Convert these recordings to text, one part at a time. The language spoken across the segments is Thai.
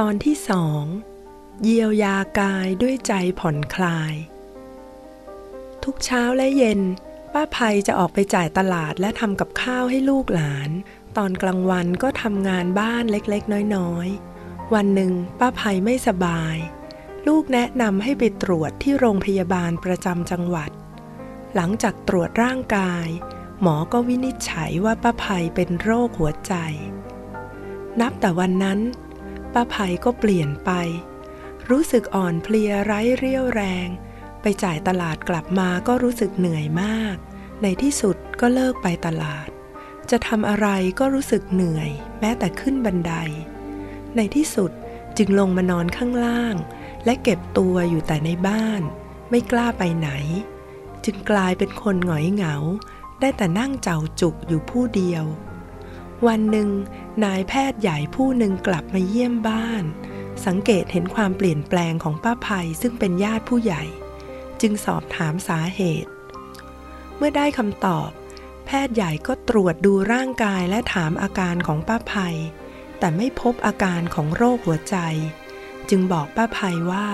ตอนที่สองเยียวยากายด้วยใจผ่อนคลาย ทุกเช้าและเย็น ป้าภัยจะออกไปจ่ายตลาดและทำกับข้าวให้ลูกหลาน ตอนกลางวันก็ทำงานบ้านเล็กๆ น้อยๆ วันหนึ่งป้าภัยไม่สบาย ลูกแนะนำให้ไปตรวจที่โรงพยาบาลประจำจังหวัด หลังจากตรวจร่างกาย หมอก็วินิจฉัยว่าป้าภัยเป็นโรคหัวใจ นับแต่วันนั้น ป้าภัยก็เปลี่ยนไป รู้สึกอ่อนเพลียไร้เรี่ยวแรง ไปจ่ายตลาดกลับมาก็รู้สึกเหนื่อยมาก ในที่สุดก็เลิกไปตลาด จะทำอะไรก็รู้สึกเหนื่อย แม้แต่ขึ้นบันได ในที่สุดจึงลงมานอนข้างล่าง และเก็บตัวอยู่แต่ในบ้าน ไม่กล้าไปไหน จึงกลายเป็นคนหงอยเหงา ได้แต่นั่งเจ้าจุกอยู่ผู้เดียว วันหนึ่ง นายแพทย์ใหญ่ผู้หนึ่งกลับมาเยี่ยมบ้าน สังเกตเห็นความเปลี่ยนแปลงของป้าภัยซึ่งเป็นญาติผู้ใหญ่ จึงสอบถามสาเหตุ เมื่อได้คำตอบ แพทย์ใหญ่ก็ตรวจดูร่างกายและถามอาการของป้าภัย แต่ไม่พบอาการของโรคหัวใจ จึงบอกป้าภัยว่า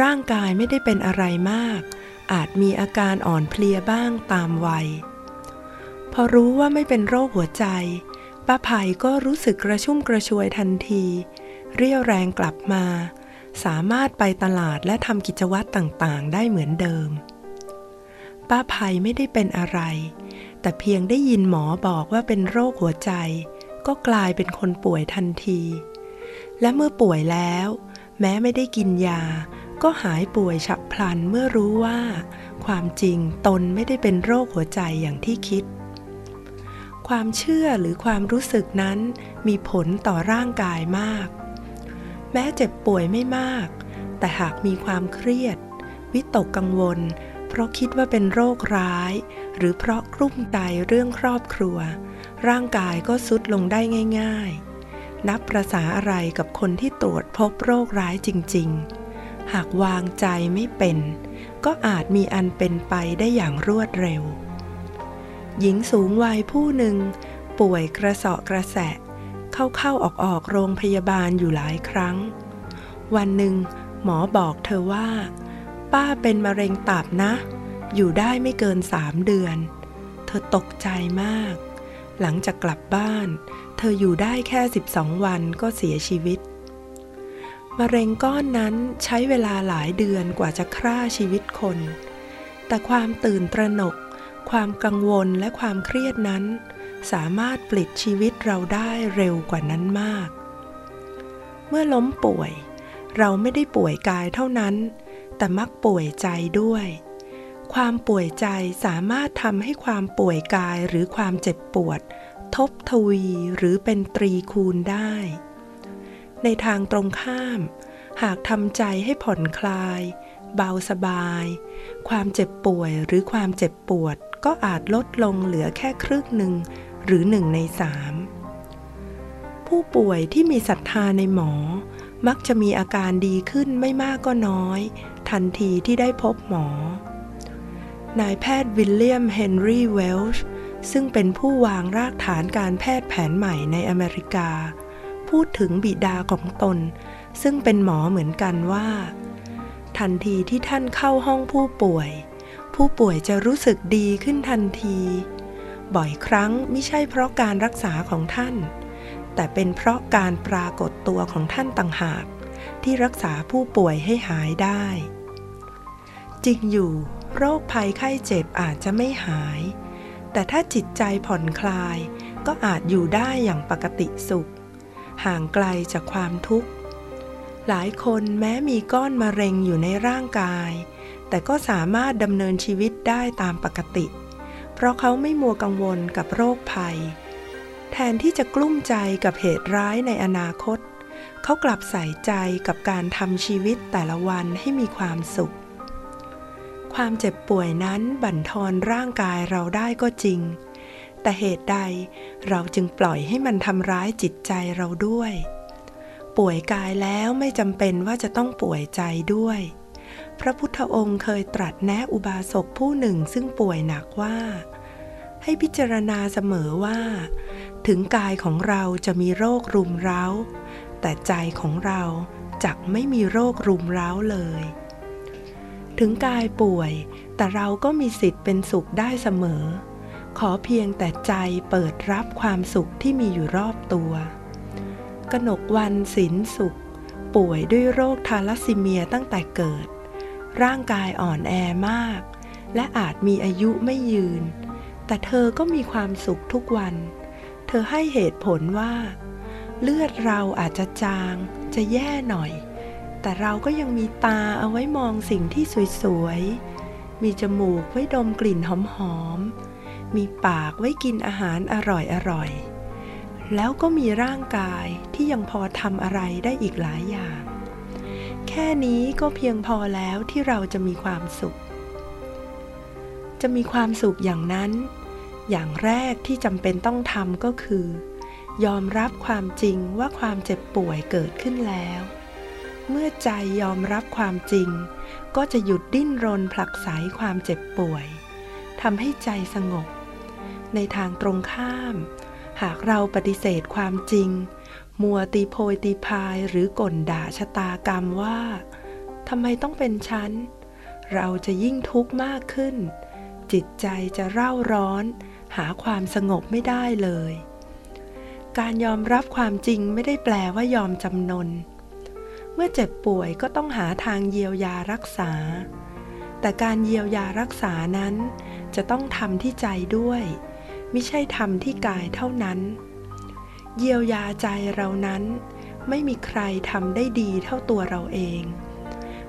ร่างกายไม่ได้เป็นอะไรมาก อาจมีอาการอ่อนเพลียบ้างตามวัยพอรู้ว่าไม่เป็นโรคหัวใจ ป้าภัยก็รู้สึกกระชุ่มกระชวยทันที เรี่ยวแรงกลับมา สามารถไปตลาดและทำกิจวัตรต่างๆ ได้เหมือนเดิม ป้าภัยไม่ได้เป็นอะไร แต่เพียงได้ยินหมอบอกว่าเป็นโรคหัวใจ ก็กลายเป็นคนป่วยทันที และเมื่อป่วยแล้ว แม้ไม่ได้กินยา ก็หายป่วยฉับพลันเมื่อรู้ว่า ความจริงตนไม่ได้เป็นโรคหัวใจอย่างที่คิด ความเชื่อหรือความรู้สึกนั้นมีผลต่อร่างกายมาก แม้เจ็บป่วยไม่มาก แต่หากมีความเครียด วิตกกังวล เพราะคิดว่าเป็นโรคร้าย หรือเพราะกลุ้มใจเรื่องครอบครัว ร่างกายก็สุดลงได้ง่าย ๆ นับประษาอะไรกับคนที่ตรวจพบโรคร้ายจริง ๆ หากวางใจไม่เป็น ก็อาจมีอันเป็นไปได้อย่างรวดเร็ว หญิงสูงวัยผู้หนึ่ง ป่วยกระเสาะกระแสะ เข้าๆออกๆโรงพยาบาลอยู่หลายครั้ง วันหนึ่ง หมอบอกเธอว่า ป้าเป็นมะเร็งตับนะ อยู่ได้ไม่เกินสามเดือน เธอตกใจมาก หลังจากกลับบ้าน เธออยู่ได้แค่ 12 วันก็เสียชีวิตมะเร็งก้อนนั้นใช้เวลาหลายเดือนกว่าจะฆ่าชีวิตคน แต่ความตื่นตระหนก ความกังวลและความเครียดนั้น สามารถปลิดชีวิตเราได้เร็วกว่านั้นมาก เมื่อล้มป่วย เราไม่ได้ป่วยกายเท่านั้น แต่มักป่วยใจด้วย ความป่วยใจสามารถทำให้ความป่วยกายหรือความเจ็บปวด ทบทวีหรือเป็นตรีคูณได้ ในทางตรงข้าม หากทำใจให้ผ่อนคลายเบาสบาย ความเจ็บป่วยหรือความเจ็บปวด ก็อาจลดลงเหลือแค่ครึ่งหนึ่งหรือหนึ่งในสามผู้ป่วยที่มีศรัทธาในหมอ มักจะมีอาการดีขึ้นไม่มากก็น้อย ทันทีที่ได้พบหมอ นายแพทย์วิลเลียมเฮนรี่เวลช์ซึ่งเป็นผู้วางรากฐานการแพทย์แผนใหม่ในอเมริกา พูดถึงบิดาของตน ซึ่งเป็นหมอเหมือนกันว่า ทันทีที่ท่านเข้าห้องผู้ป่วย ผู้ป่วยจะรู้สึกดีขึ้นทันที บ่อยครั้งไม่ใช่เพราะการรักษาของท่าน แต่เป็นเพราะการปรากฏตัวของท่านต่างหาก ที่รักษาผู้ป่วยให้หายได้ จริงอยู่ โรคภัยไข้เจ็บอาจจะไม่หาย แต่ถ้าจิตใจผ่อนคลายก็อาจอยู่ได้อย่างปกติสุข ห่างไกลจากความทุกข์ หลายคนแม้มีก้อนมะเร็งอยู่ในร่างกาย แต่ก็สามารถดำเนินชีวิตได้ตามปกติ เพราะเขาไม่มัวกังวลกับโรคภัย แทนที่จะกลุ้มใจกับเหตุร้ายในอนาคต เขากลับใส่ใจกับการทำชีวิตแต่ละวันให้มีความสุข ความเจ็บป่วยนั้นบั่นทอนร่างกายเราได้ก็จริง แต่เหตุใดเราจึงปล่อยให้มันทำร้ายจิตใจเราด้วย ป่วยกายแล้วไม่จำเป็นว่าจะต้องป่วยใจด้วย พระพุทธองค์เคยตรัสแนะอุบาสกผู้หนึ่งซึ่งป่วยหนักว่า ให้พิจารณาเสมอว่า ถึงกายของเราจะมีโรครุมเร้า แต่ใจของเราจักไม่มีโรครุมเร้าเลย ถึงกายป่วย แต่เราก็มีสิทธิ์เป็นสุขได้เสมอ ขอเพียงแต่ใจเปิดรับความสุขที่มีอยู่รอบตัวกนกวันศิลสุข ป่วยด้วยโรคทาลัสซีเมียตั้งแต่เกิด ร่างกายอ่อนแอมาก และอาจมีอายุไม่ยืน แต่เธอก็มีความสุขทุกวัน เธอให้เหตุผลว่า เลือดเราอาจจะจาง จะแย่หน่อย แต่เราก็ยังมีตาเอาไว้มองสิ่งที่สวยๆ มีจมูกไว้ดมกลิ่นหอมๆ มีปากไว้กินอาหารอร่อยๆ แล้วก็มีร่างกายที่ยังพอทำอะไรได้อีกหลายอย่าง แค่นี้ก็เพียงพอแล้วที่เราจะมีความสุข จะมีความสุขอย่างนั้น อย่างแรกที่จำเป็นต้องทำก็คือ ยอมรับความจริงว่าความเจ็บป่วยเกิดขึ้นแล้ว เมื่อใจยอมรับความจริง ก็จะหยุดดิ้นรนผลักไสความเจ็บป่วยทำให้ใจสงบ ในทางตรงข้าม หากเราปฏิเสธความจริง มัวตีโพยตีพายหรือก่นด่าชะตากรรมว่าทำไมต้องเป็นฉัน เราจะยิ่งทุกข์มากขึ้น จิตใจจะเร่าร้อน หาความสงบไม่ได้เลย การยอมรับความจริงไม่ได้แปลว่ายอมจำนน เมื่อเจ็บป่วยก็ต้องหาทางเยียวยารักษา แต่การเยียวยารักษานั้น จะต้องทำที่ใจด้วย ไม่ใช่ทำที่กายเท่านั้น เยียวยาใจเรานั้น ไม่มีใครทำได้ดีเท่าตัวเราเอง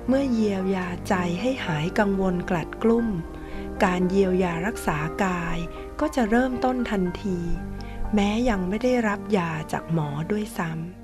เมื่อเยียวยาใจให้หายกังวลกลัดกลุ้ม การเยียวยารักษากายก็จะเริ่มต้นทันที แม้ยังไม่ได้รับยาจากหมอด้วยซ้ำ